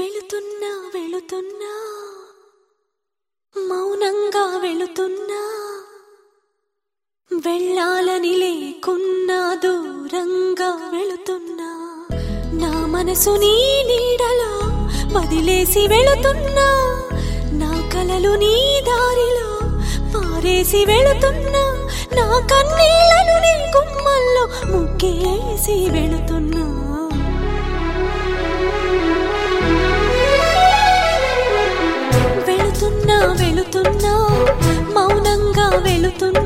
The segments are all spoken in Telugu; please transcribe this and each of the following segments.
వెళుతున్నా వెళుతున్నా. మౌనంగా వెళుతున్నా. వెళ్ళాలని లేకున్నా దూరంగా వెళుతున్నా. నా మనసు నీ నీడలో వదిలేసి వెళుతున్నా. నా కలలు నీ దారిలో పారేసి వెళుతున్నా. నా కన్నీళ్ళను నీ గుమ్మల్లో ముక్కేసి వెళుతున్నా. వెళుతున్నా మౌనంగా వెళుతున్నా.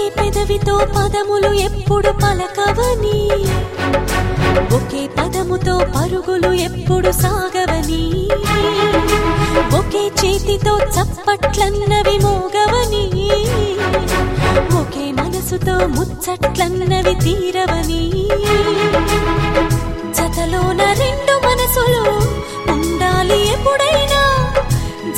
ఒకే పెదవితో పదములు ఎప్పుడు పలకవని? ఒకే పదముతో పరుగులు ఎప్పుడు సాగవని? ఒకే చేతితో చప్పట్లన్నవి మోగవని? ఒకే మనసుతో ముచ్చట్లన్నవి తీరవని? జతలోన రెండు మనసులు ఉండాలి ఎప్పుడైనా?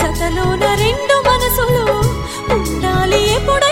జతలోన రెండు మనసులు ఉండాలి ఎప్పుడైనా?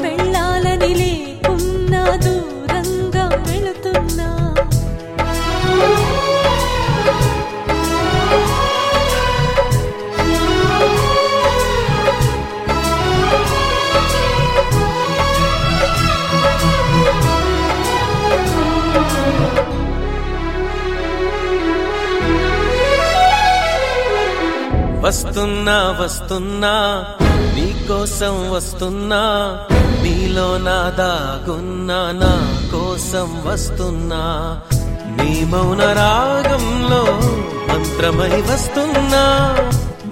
వస్తున్నా వస్తున్నా నీకోసం వస్తున్నా నీలో నా దాగున్నా నా కోసం వస్తున్నా. నీ మౌన రాగంలో మంత్రమై వస్తున్నా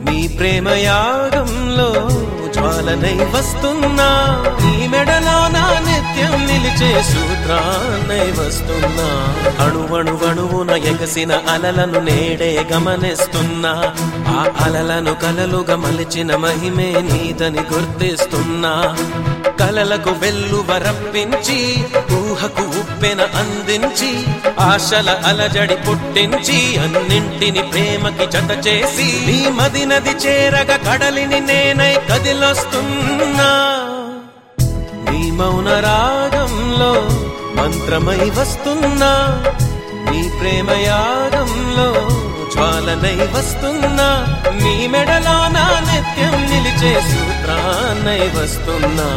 నీ ప్రేమ యాగంలో వలనై వస్తున్నా నీ మెడలో నా నిత్యం నిలిచే సూత్రాన్నై వస్తున్నా. అణువణువణువున ఎగసిన అలలను నేడే గమనిస్తున్నా. ఆ అలలను కలలుగా మలిచిన మహిమే నీదని గుర్తిస్తున్నా. కలలకు వెల్లువరప్పించి ఊహకు ఉప్పెన అందించి ఆశల అలజడి పుట్టించి అన్నింటిని ప్రేమకి జత చేసి నీ మది నది చేరగ కడలిని నేనై కదిలొస్తున్నా. నీ మౌన రాగంలో మంత్రమై వస్తున్నా. నీ ప్రేమయాగంలో జ్వాలనై వస్తున్నా. నీ మెడలా నా నిత్యం నిలిచేసు సూత్రాన్నై వస్తున్నా.